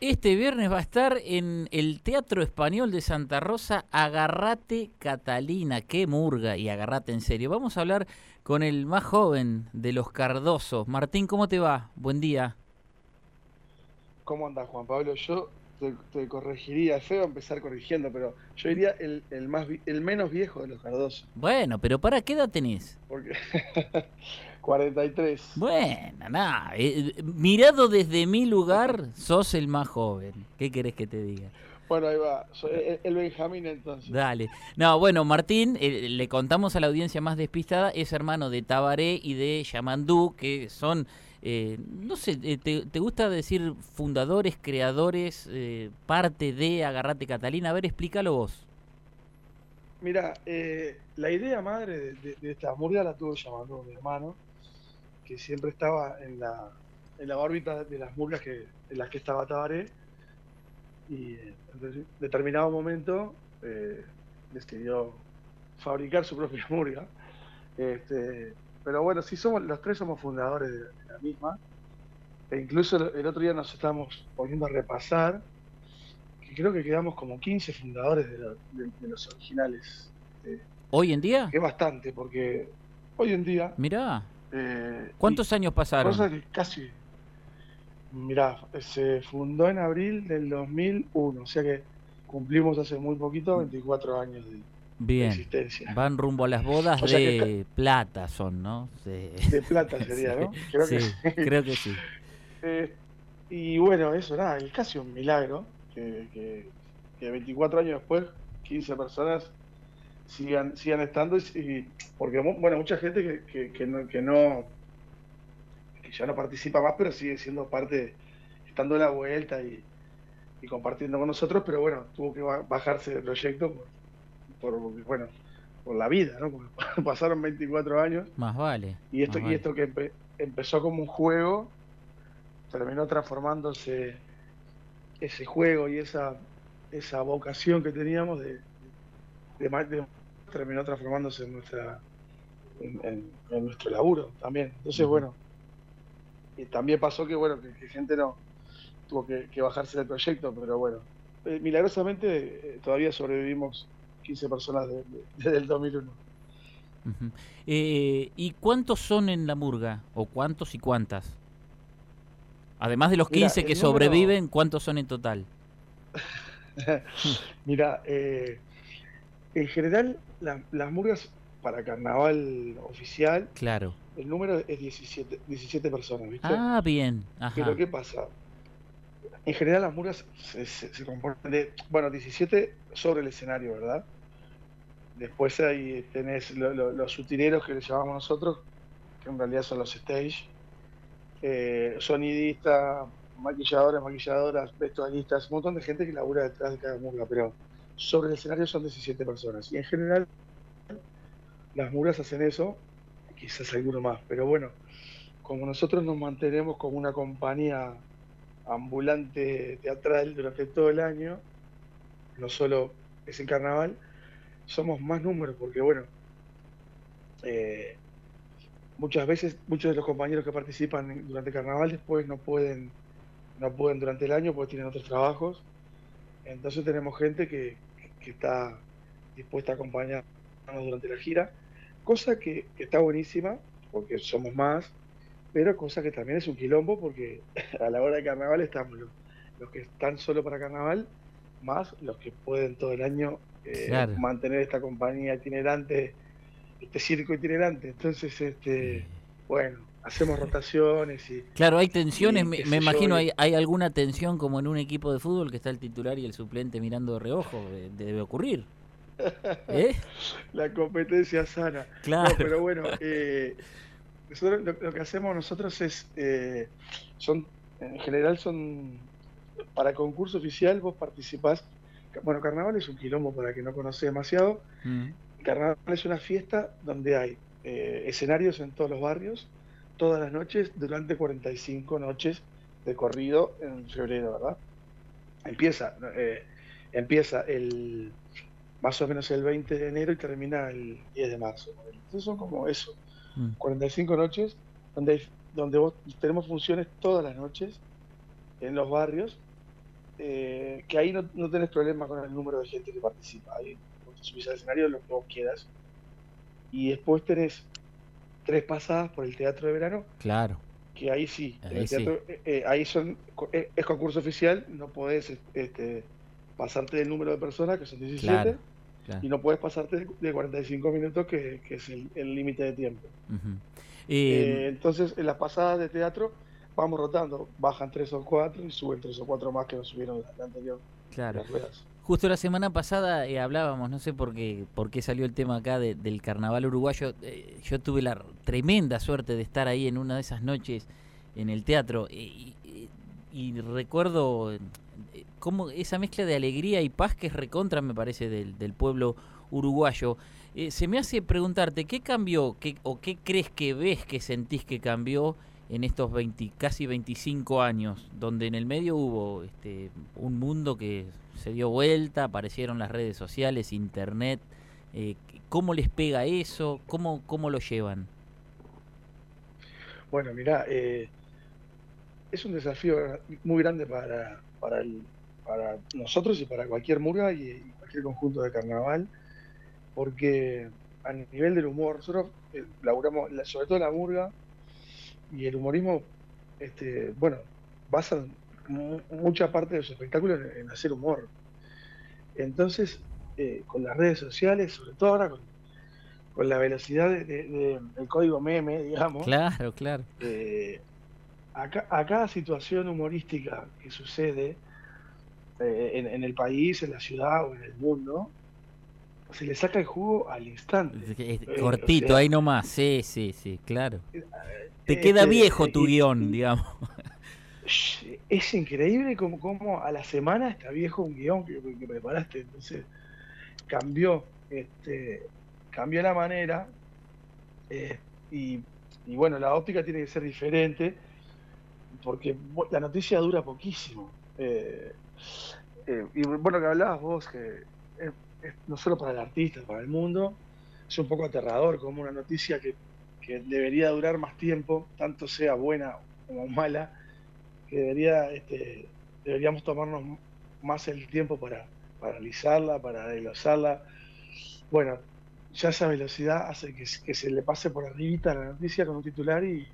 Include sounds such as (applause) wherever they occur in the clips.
Este viernes va a estar en el Teatro Español de Santa Rosa, Agarrate Catalina, qué murga y agarrate en serio. Vamos a hablar con el más joven de los Cardosos. Martín, ¿cómo te va? Buen día. ¿Cómo andas, Juan Pablo? Yo te, corregiría, es feo empezar corrigiendo, pero yo diría el, más, el menos viejo de los Cardosos. Bueno, pero ¿para qué edad tenés? Porque (laughs) 43. Bueno, nada. Eh, mirado desde mi lugar, sos el más joven. ¿Qué querés que te diga? Bueno, ahí va. Soy el Benjamín entonces. Dale. No, bueno, Martín, eh, le contamos a la audiencia más despistada, es hermano de Tabaré y de Yamandú, que son, eh, no sé, te, gusta decir fundadores, creadores, parte de Agarrate Catalina? A ver, explícalo vos. Mira, la idea madre de, esta murga la tuvo Yamandú, mi hermano que siempre estaba en la, en la órbita de las murgas que, en las que estaba Tabaré. Y en determinado momento eh, decidió fabricar su propia (laughs) murga. Este, pero bueno, sí somos, los tres somos fundadores de, la misma. E incluso el, otro día nos estamos poniendo a repasar, que creo que quedamos como 15 fundadores de, los originales. ¿Hoy en día? Que es bastante, porque hoy en día... Mirá. Eh, ¿Cuántos años pasaron? casi. Mirá, se fundó en abril del 2001, o sea que cumplimos hace muy poquito 24 años de, existencia. Van rumbo a las bodas de plata, son, ¿no? De, plata (laughs) sería, ¿no? Creo que sí. Creo que sí. Eh, y bueno, eso nada, es casi un milagro que, que, que 24 años después, 15 personas sigan, sigan estando y, porque bueno, mucha gente que, que, no, que no que ya no participa más, pero sigue siendo parte, estando en la vuelta y, compartiendo con nosotros, pero bueno, tuvo que bajarse del proyecto por, bueno, por la vida, ¿no? (laughs) pasaron 24 años. Más vale. Y esto, y esto que empezó como un juego, terminó transformándose ese juego y esa, esa vocación que teníamos de, de, de terminó transformándose en nuestra en, nuestro laburo también. Entonces, bueno, y también pasó que, bueno, que, gente no tuvo que, bajarse del proyecto, pero bueno, eh, milagrosamente eh, todavía sobrevivimos 15 personas desde el 2001. Eh, ¿Y cuántos son en la murga? ¿O cuántos y cuántas? Además de los 15 que sobreviven, ¿cuántos son en total? (laughs) Mira, eh, en general, las murgas para carnaval oficial, claro. el número es 17, 17 personas, ¿viste? Ah, bien. Pero ¿qué pasa? En general las murgas se, se, componen de, bueno, 17 sobre el escenario, ¿verdad? Después ahí tenés los utileros que le llamamos nosotros, que en realidad son los stage, eh, sonidistas, maquilladores, maquilladoras, vestuaristas, un montón de gente que labura detrás de cada murga, pero sobre el escenario son 17 personas. Y en general, las muras hacen eso, quizás alguno más, pero bueno, como nosotros nos mantenemos como una compañía ambulante teatral durante todo el año, no solo es en carnaval, somos más números, porque bueno, eh, muchas veces muchos de los compañeros que participan durante carnaval después no pueden no pueden durante el año porque tienen otros trabajos entonces tenemos gente que, que está dispuesta a acompañarnos durante la gira, cosa que, está buenísima, porque somos más, pero cosa que también es un quilombo, porque (laughs) a la hora de carnaval estamos los, que están solo para carnaval, más los que pueden todo el año eh, mantener esta compañía itinerante, este circo itinerante. Entonces, este, bueno, hacemos rotaciones y... Claro, hay tensiones, me, imagino hay, hay alguna tensión como en un equipo de fútbol que está el titular y el suplente mirando de reojo, eh, debe ocurrir. (laughs) ¿Eh? La competencia sana. Claro. pero bueno, eh, nosotros, lo, que hacemos nosotros es, son, en general son, para concurso oficial vos participás, bueno, carnaval es un quilombo para que no conoce demasiado, mm. carnaval es una fiesta donde hay escenarios en todos los barrios, todas las noches durante 45 noches de corrido en febrero, ¿verdad? Empieza, eh, empieza el más o menos el 20 de enero y termina el 10 de marzo. Entonces son como eso, 45 mm. noches donde, donde tenemos funciones todas las noches en los barrios eh, que ahí no, no, tenés problema con el número de gente que participa. Ahí te subís al escenario lo que vos quieras. Y después tenés tres pasadas por el teatro de verano. Claro. Que ahí sí. Ahí, teatro, eh, eh, ahí son, es concurso oficial, no podés este, pasarte del número de personas, que son 17. Y no puedes pasarte de 45 minutos, que, que es el límite de tiempo. entonces, en las pasadas de teatro vamos rotando, bajan tres o cuatro y suben tres o cuatro más que nos subieron la anterior. Claro. Justo la semana pasada eh, hablábamos, no sé por qué, por qué salió el tema acá del carnaval uruguayo. Eh, yo tuve la tremenda suerte de estar ahí en una de esas noches en el teatro y, recuerdo eh, cómo esa mezcla de alegría y paz que es recontra, me parece, del, del pueblo uruguayo. se me hace preguntarte, ¿qué cambió qué, o qué crees que ves que sentís que cambió en estos 20, casi 25 años, donde en el medio hubo este, un mundo que se dio vuelta, aparecieron las redes sociales, internet, eh, ¿cómo les pega eso? ¿Cómo, cómo lo llevan? Bueno, mira, eh, es un desafío muy grande para, para, para nosotros y para cualquier murga y, cualquier conjunto de carnaval, porque a nivel del humor, nosotros eh, laburamos, sobre todo la murga, y el humorismo, este, bueno, basa mucha parte de su espectáculo en, hacer humor. Entonces, eh, con las redes sociales, sobre todo ahora con, la velocidad del código meme, digamos. Claro, claro. Eh, a, cada situación humorística que sucede eh, en, el país, en la ciudad o en el mundo, se le saca el jugo al instante. cortito, ahí nomás, sí, sí, sí, claro. Te queda viejo tu guion, digamos. Es increíble como, como, a la semana está viejo un guion que, preparaste. Entonces cambió, este, cambió la manera eh, y, bueno, la óptica tiene que ser diferente porque la noticia dura poquísimo. Eh, eh, y bueno, que hablabas vos, que no solo para el artista, para el mundo, es un poco aterrador como una noticia que que debería durar más tiempo, tanto sea buena como mala, que debería, este, deberíamos tomarnos más el tiempo para, analizarla, para desglosarla. Bueno, ya esa velocidad hace que, se le pase por arribita la noticia con un titular y,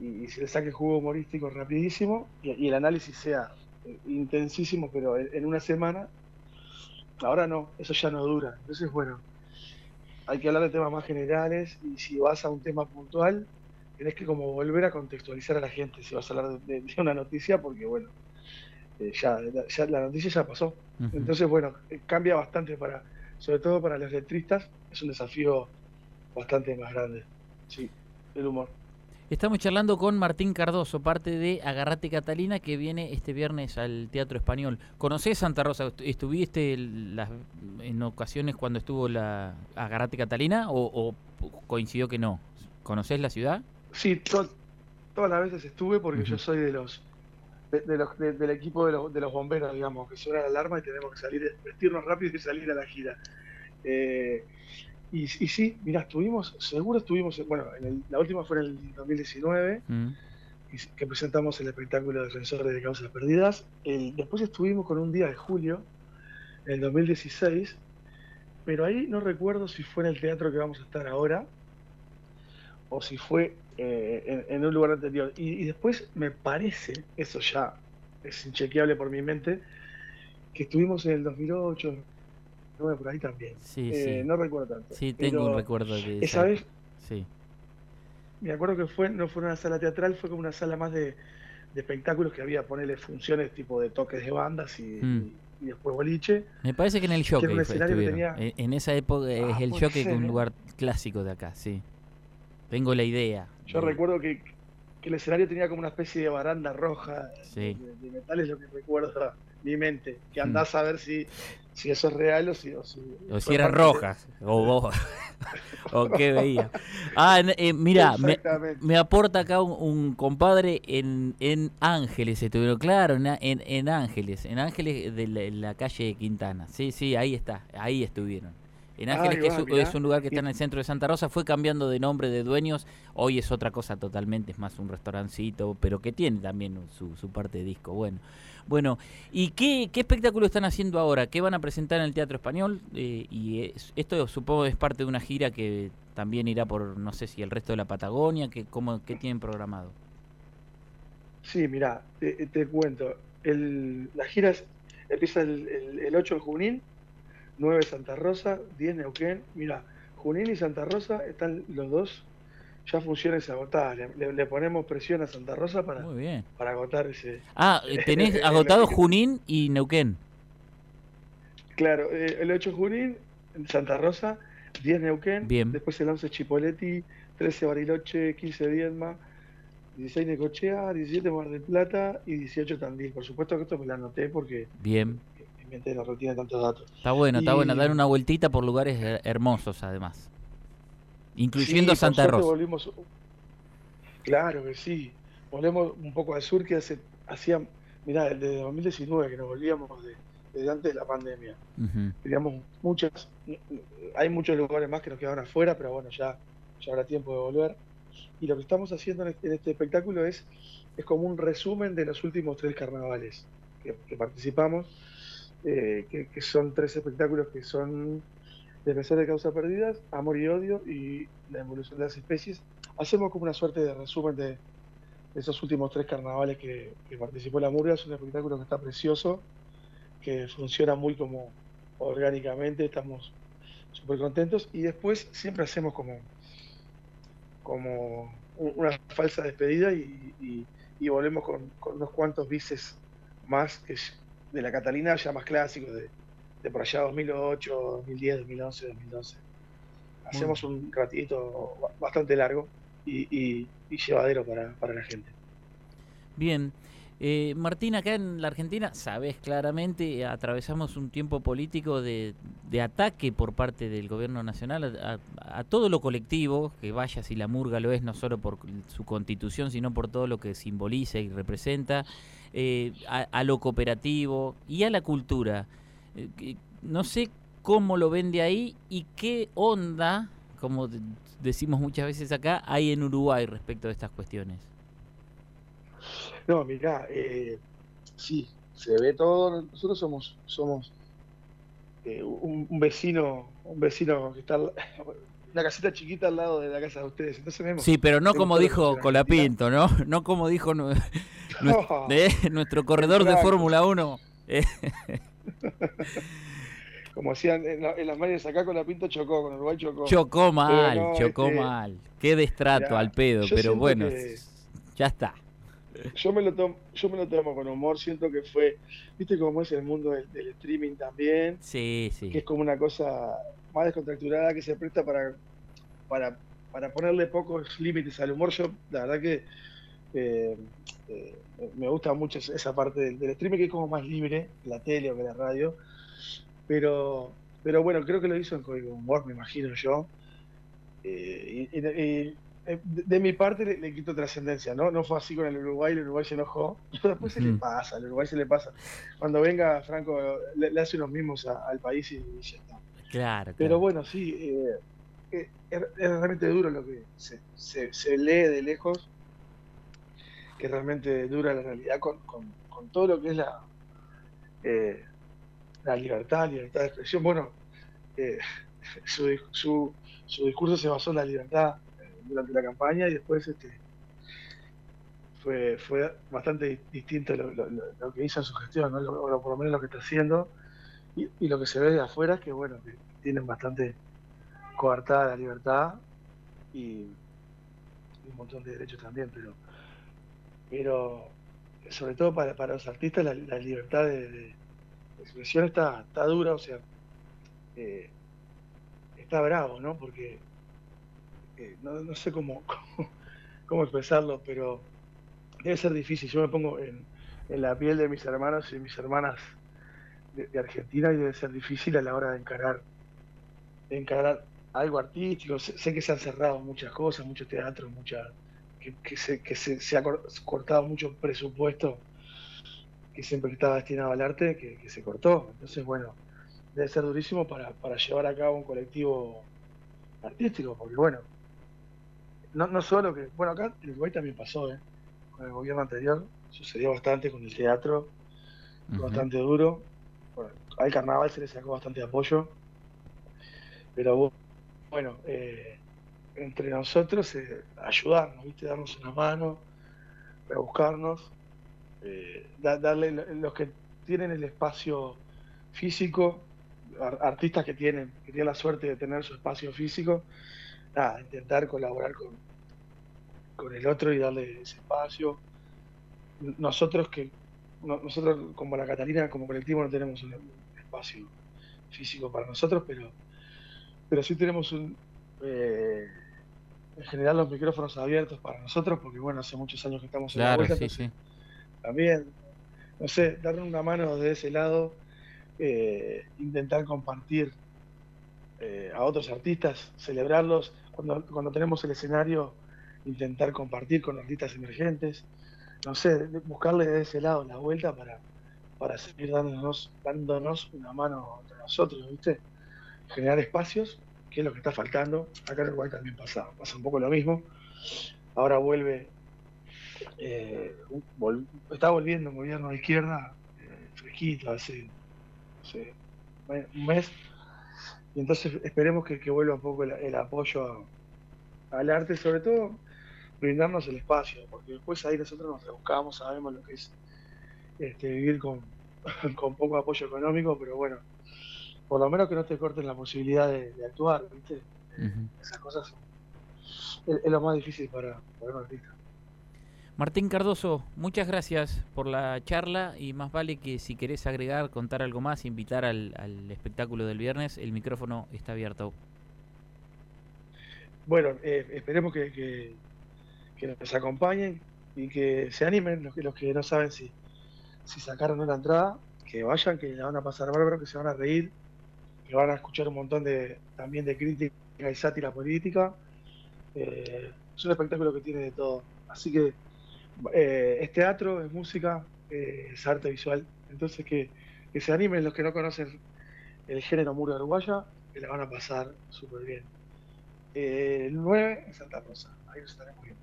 y, se le saque jugo humorístico rapidísimo y, el análisis sea intensísimo, pero en una semana. Ahora no, eso ya no dura. Entonces, bueno, hay que hablar de temas más generales y si vas a un tema puntual, tenés que como volver a contextualizar a la gente si vas a hablar de, una noticia, porque bueno, eh, ya, la noticia ya pasó. Entonces, bueno, eh, cambia bastante para, sobre todo para los letristas, es un desafío bastante más grande. Sí, el humor. Estamos charlando con Martín Cardoso, parte de Agarrate Catalina, que viene este viernes al Teatro Español. ¿Conocés Santa Rosa? ¿Estuviste en ocasiones cuando estuvo la Agarrate Catalina o, coincidió que no? ¿Conocés la ciudad? Sí, todas las veces estuve porque yo soy de los, de, los del equipo de los, bomberos, digamos, que suena la alarma y tenemos que salir, vestirnos rápido y salir a la gira. Eh, y, sí, mira, estuvimos, seguro estuvimos, bueno, en la última fue en el 2019, mm. que presentamos el espectáculo Defensores de Causas Perdidas. El, después estuvimos con un día de julio, en el 2016, pero ahí no recuerdo si fue en el teatro que vamos a estar ahora o si fue eh, en, un lugar anterior. Y, y, después me parece, eso ya es inchequeable por mi mente, que estuvimos en el 2008, por ahí también. Eh, no recuerdo tanto. Sí, tengo un recuerdo de esa vez. Sí. Me acuerdo que fue no fue una sala teatral, fue como una sala más de, espectáculos que había, ponerle funciones tipo de toques de bandas y, mm. después boliche. Me parece que en el Jockey en, esa época es ah, el Jockey un ¿eh? lugar clásico de acá, sí. Tengo la idea. Yo recuerdo que, el escenario tenía como una especie de baranda roja de, metal, es lo que recuerdo mi mente. Que mm. andás a ver si si eso es real o si... O si, si eran rojas, o vos, (laughs) o (laughs) qué veía. Ah, eh, mira, me, aporta acá un, compadre en, en Ángeles, estuvieron, claro, en, en, Ángeles, en Ángeles de la, calle Quintana. Sí, sí, ahí está, ahí estuvieron. En Ángeles, que es, un lugar que está en el centro de Santa Rosa, fue cambiando de nombre de dueños. Hoy es otra cosa totalmente, es más un restaurancito, pero que tiene también su, su parte de disco. Bueno, bueno ¿y qué, qué, espectáculo están haciendo ahora? ¿Qué van a presentar en el Teatro Español? Eh, y esto supongo es parte de una gira que también irá por, no sé si el resto de la Patagonia, que, cómo, ¿qué tienen programado? Sí, mira, te, cuento. El, la gira empieza el, el 8 de Junín 9 Santa Rosa, 10 Neuquén. Mira, Junín y Santa Rosa están los dos ya funciones agotadas. Le, ponemos presión a Santa Rosa para, para agotar ese. Ah, (laughs) tenés agotado Junín y Neuquén. Claro, eh, el 8 Junín, Santa Rosa, 10 Neuquén. Bien. Después el 11 Chipoletti, 13 Bariloche, 15 Diezma, 16 Necochea, 17 Mar del Plata y 18 Tandil. Por supuesto que esto me lo anoté porque. Bien no retiene tantos datos. Está bueno, está bueno, dar una vueltita por lugares hermosos además. Incluyendo Santa Rosa. Volvimos, claro que sí. Volvemos un poco al sur que hace, hacía, mirá, desde 2019 que nos volvíamos desde antes de la pandemia. Uh muchas, hay muchos lugares más que nos quedaron afuera, pero bueno, ya, ya habrá tiempo de volver. Y lo que estamos haciendo en este, este espectáculo es, es como un resumen de los últimos tres carnavales que participamos eh, que, son tres espectáculos que son Defensor de Causas Perdidas, Amor y Odio y La Evolución de las Especies. Hacemos como una suerte de resumen de, esos últimos tres carnavales que, participó la Murga. Es un espectáculo que está precioso, que funciona muy como orgánicamente, estamos súper contentos. Y después siempre hacemos como, como una falsa despedida y, volvemos con, con, unos cuantos bices más que de la Catalina ya más clásicos, de, por allá 2008, 2010, 2011, 2012. Hacemos un ratito bastante largo y, llevadero para, la gente. Bien. Eh, Martín, acá en la Argentina, sabes claramente, atravesamos un tiempo político de, ataque por parte del gobierno nacional a, todo lo colectivo, que vaya si la murga lo es, no solo por su constitución, sino por todo lo que simboliza y representa. Eh, a, lo cooperativo y a la cultura. Eh, no sé cómo lo ven de ahí y qué onda, como decimos muchas veces acá, hay en Uruguay respecto de estas cuestiones. No, mira, eh, sí, se ve todo. Nosotros somos somos un, vecino, un vecino que está (laughs) una casita chiquita al lado de la casa de ustedes. Entonces vemos, sí, pero no como dijo Colapinto, ¿no? (laughs) No como dijo (laughs) nuestro, corredor de Fórmula 1. Eh. Como hacían en, las medias acá con la Pinto chocó, con Uruguay chocó. Chocó mal, chocó este, mal. Qué destrato al pedo, pero bueno, ya está. Yo me, lo tomo, yo me lo tomo con humor, siento que fue, viste cómo es el mundo del, streaming también. Sí, sí. Que es como una cosa más descontracturada que se presta para, para, para ponerle pocos límites al humor. Yo, la verdad que eh, eh, me gusta mucho esa parte del, streaming que es como más libre, la tele o que la radio. Pero, pero bueno, creo que lo hizo en código humor, me imagino yo. Eh, y, de, mi parte le, quito trascendencia, ¿no? No fue así con el Uruguay, el Uruguay se enojó. (laughs) Después se le pasa, al Uruguay se le pasa. Cuando venga Franco, le, hace los mismos al país y, ya está. Claro, Pero bueno, sí, es, realmente duro lo que se, se, se lee de lejos que realmente dura la realidad con, todo lo que es la, eh, la libertad, libertad de expresión. Bueno, eh, (laughs) su, discurso se basó en la libertad eh, durante la campaña y después este, fue, fue bastante distinto lo, lo, que hizo en su gestión, ¿no? o por lo menos lo que está haciendo. Y, y, lo que se ve de afuera es que, bueno, que tienen bastante coartada la libertad y un montón de derechos también, pero pero sobre todo para, para los artistas la, libertad de, expresión está, está dura, o sea, eh, está bravo, ¿no? Porque eh, no, sé (laughs) cómo, cómo, expresarlo, pero debe ser difícil. Yo me pongo en, la piel de mis hermanos y mis hermanas de, Argentina y debe ser difícil a la hora de encarar, encarar algo artístico. Sé, que se han cerrado muchas cosas, muchos teatros, muchas que, se, que se, ha cortado mucho presupuesto que siempre estaba destinado al arte, que, se cortó. Entonces, bueno, debe ser durísimo para, para llevar a cabo un colectivo artístico, porque bueno, no, no solo que, bueno, acá en Uruguay también pasó, ¿eh? con el gobierno anterior, sucedió bastante con el teatro, bastante duro. Bueno, al carnaval se le sacó bastante apoyo, pero bueno, eh, entre nosotros eh, ayudarnos, ¿viste? darnos una mano, rebuscarnos, eh, darle los que tienen el espacio físico, artistas que tienen, que tienen la suerte de tener su espacio físico, nada, intentar colaborar con, con el otro y darle ese espacio. Nosotros que nosotros como la Catalina, como colectivo, no tenemos un espacio físico para nosotros, pero, pero sí tenemos un, eh, en general los micrófonos abiertos para nosotros, porque bueno, hace muchos años que estamos en la vuelta, también, no sé, darle una mano de ese lado, eh, intentar compartir eh, a otros artistas, celebrarlos, cuando, cuando tenemos el escenario, intentar compartir con artistas emergentes, no sé, buscarle de ese lado la vuelta para, para seguir dándonos, dándonos una mano entre nosotros, ¿viste? Generar espacios, que es lo que está faltando. Acá en Uruguay también pasa, pasa un poco lo mismo. Ahora vuelve, eh, está volviendo un gobierno de izquierda, eh, fresquito, hace, un mes. Y entonces esperemos que, vuelva un poco el, apoyo al arte, sobre todo brindarnos el espacio, porque después ahí nosotros nos rebuscamos, sabemos lo que es este, vivir con, (laughs) con poco apoyo económico, pero bueno, por lo menos que no te corten la posibilidad de, actuar, ¿viste? Esas cosas es, lo más difícil para, para un artista. Martín Cardoso, muchas gracias por la charla y más vale que si querés agregar, contar algo más, invitar al, al espectáculo del viernes, el micrófono está abierto. Bueno, eh, esperemos que, nos acompañen y que se animen los que, los que no saben si, si sacaron una entrada, que vayan, que la van a pasar bárbaro, que se van a reír, que van a escuchar un montón de también de crítica y sátira política. Eh, es un espectáculo que tiene de todo. Así que eh, es teatro, es música, eh, es arte visual. Entonces que, que, se animen los que no conocen el género muro uruguaya, que la van a pasar súper bien. el 9 en Santa Rosa, ahí nos estaremos viendo.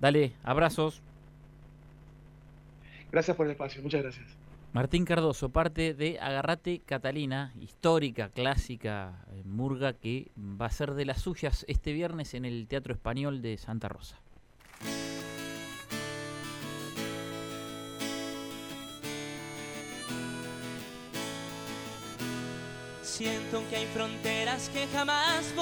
Dale, abrazos. Gracias por el espacio, muchas gracias. Martín Cardoso, parte de Agarrate Catalina, histórica, clásica eh, murga que va a ser de las suyas este viernes en el Teatro Español de Santa Rosa. Siento que hay fronteras que jamás